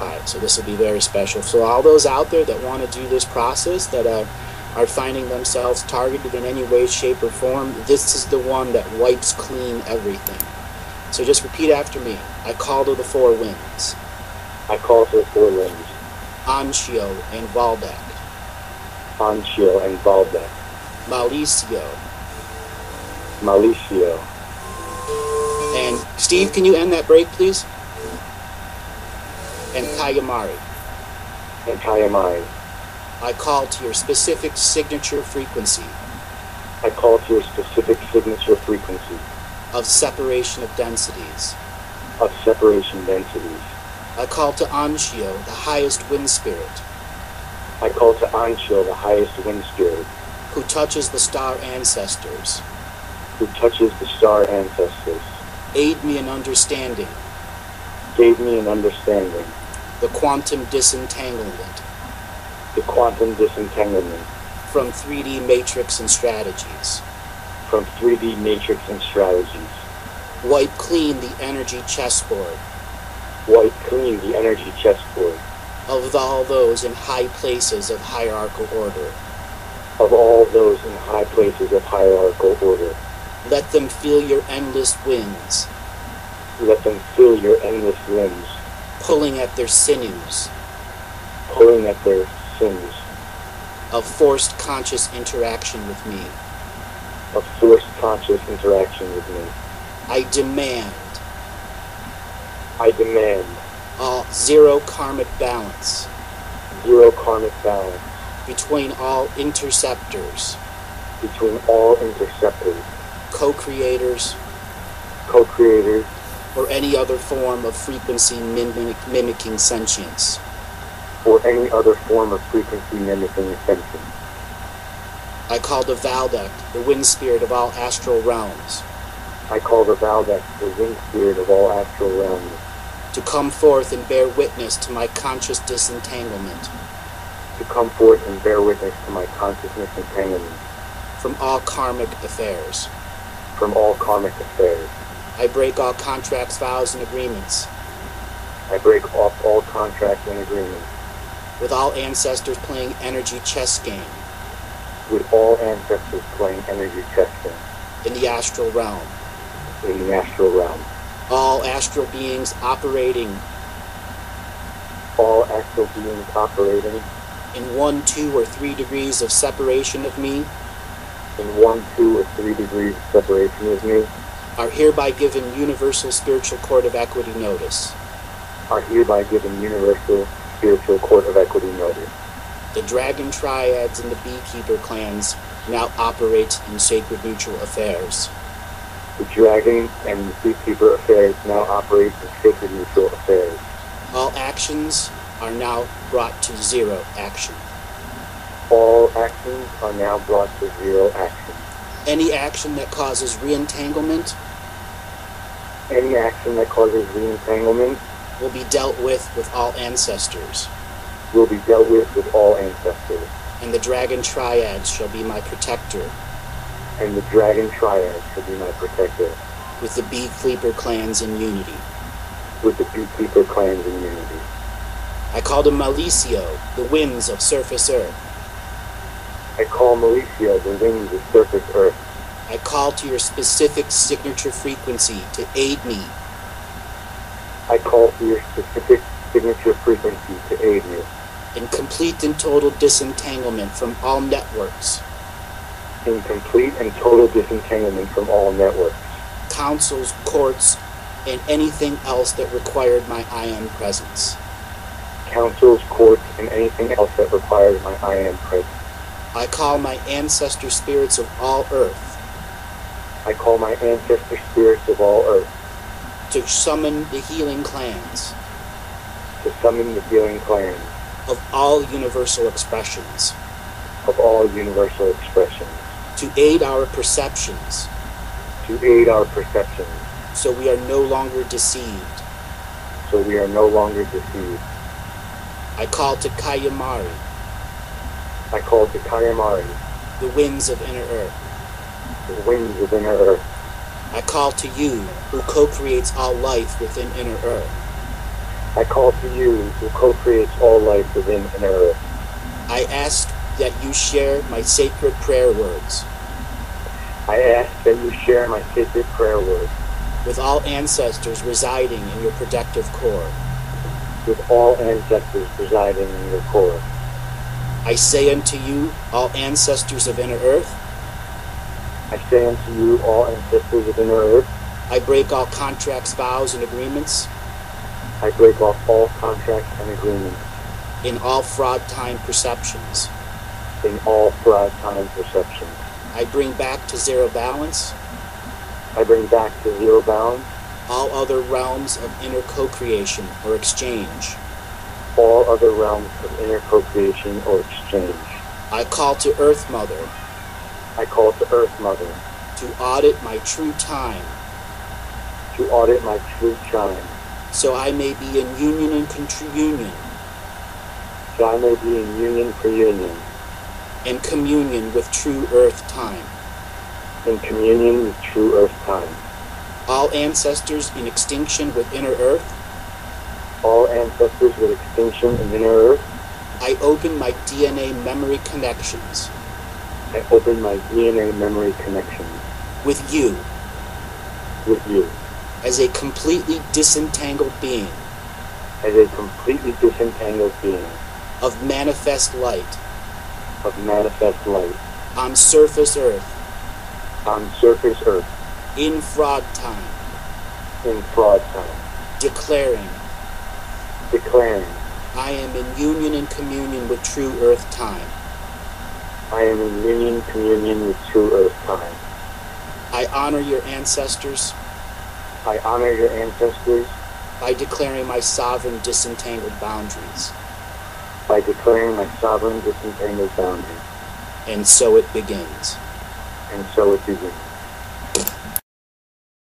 Alright, so this will be very special. So all those out there that want to do this process, that uh, are finding themselves targeted in any way, shape, or form, this is the one that wipes clean everything. So just repeat after me. I call to the four winds. I call to the four winds, Anshio and Valdek. Anshio and Valdek, Malicio. Malicio, And Steve, can you end that break, please? And Kayamari. and Kayamai. I call to your specific signature frequency I call to your specific signature frequency of separation of densities. of separation densities. I call to Anshio, the highest wind spirit, I call to Anshio, the highest wind spirit, who touches the star ancestors. who touches the star ancestors, Aid me in understanding gave me an understanding, the quantum disentanglement the quantum disentanglement from 3D matrix and strategies. from 3D matrix and strategies. Wipe clean the energy chessboard Wipe clean the energy chessboard of all those in high places of hierarchical order. of all those in high places of hierarchical order. Let them feel your endless winds, Let them feel your endless limbs, pulling at their sinews. Pulling at their sinews. of forced conscious interaction with me. of forced conscious interaction with me. I demand. I demand. All zero karmic balance. Zero karmic balance. Between all interceptors, between all interceptors, co-creators, co-creators, or any other form of frequency mimic- mimicking sentience. or any other form of frequency mimicking sentience. I call the Valdek, the wind spirit of all astral realms, I call the Valdex the wind spirit of all astral realms to come forth and bear witness to my conscious disentanglement to come forth and bear witness to my consciousness entanglement from all karmic affairs. from all karmic affairs. I break all contracts, vows, and agreements. I break off all contracts and agreements. With all ancestors playing energy chess game. With all ancestors playing energy chess game. In the astral realm. in the astral realm. All astral beings operating. All astral beings operating. In one, two, or three degrees of separation of me. In one, two, or three degrees of separation of me are hereby given universal spiritual court of equity notice. are hereby given universal spiritual court of equity notice. The dragon triads and the beekeeper clans now operate in sacred neutral affairs. The dragon and the beekeeper affairs now operate in sacred neutral affairs. All actions are now brought to zero action. All actions are now brought to zero action. Any action that causes reentanglement Any action that causes reentanglement will be dealt with with all ancestors, will be dealt with with all ancestors, and the dragon triads shall be my protector, and the dragon triad shall be my protector, with the beekeeper clans in unity. with the beekeeper clans in unity. I call them Malicio, the winds of surface earth. I call Malicia the winds of surface earth. I call to your specific signature frequency to aid me I call for your specific signature frequency to aid you in complete and total disentanglement from all networks, in complete and total disentanglement from all networks, councils, courts, and anything else that required my I am presence. councils, courts, and anything else that required my I am presence. I call my ancestor spirits of all earth. I call my ancestor spirits of all earth. To summon the healing clans. To summon the healing clans. Of all universal expressions. Of all universal expressions. To aid our perceptions. To aid our perceptions. So we are no longer deceived. so we are no longer deceived. I call to Kayamari, I call to Kayamari, the winds of inner earth. the winds of inner earth. I call to you, who co creates all life within inner earth, I call to you who co-creates all life within inner earth. I ask that you share my sacred prayer words I ask that you share my sacred prayer words with all ancestors residing in your protective core. with all ancestors residing in your core. I say unto you, all ancestors of inner earth, I say unto you, all ancestors of inner earth, I break all contracts, vows, and agreements I break off all contracts and agreements in all fraud time perceptions. in all fraud time perceptions. I bring back to zero balance I bring back to zero balance all other realms of inner co-creation or exchange. All other realms of inner co-creation or exchange. I call to Earth Mother. I call to Earth Mother. To audit my true time. To audit my true time, so I may be in union and communion so I may be in union for union, In communion with true Earth time. in communion with true Earth time. All ancestors in extinction with inner Earth, All ancestors with extinction in inner Earth, I open my DNA memory connections. I open my DNA memory connections. with you. With you. As a completely disentangled being. As a completely disentangled being. Of manifest light. Of manifest light. On surface Earth. On surface Earth. In fraud time, in fraud time, declaring declaring, I am in union and communion with true Earth time. I am in union communion with true Earth time. I honor your ancestors I honor your ancestors by declaring my sovereign disentangled boundaries. by declaring my sovereign disentangled boundaries, And so it begins. and so it begins.